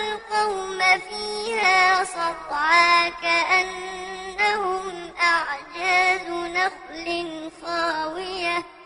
الْقَوْمَ فِيهَا صَرْعَىٰ كَأَنَّهُمْ أَعْجَازُ نَخْلٍ خَاوِيَةٍ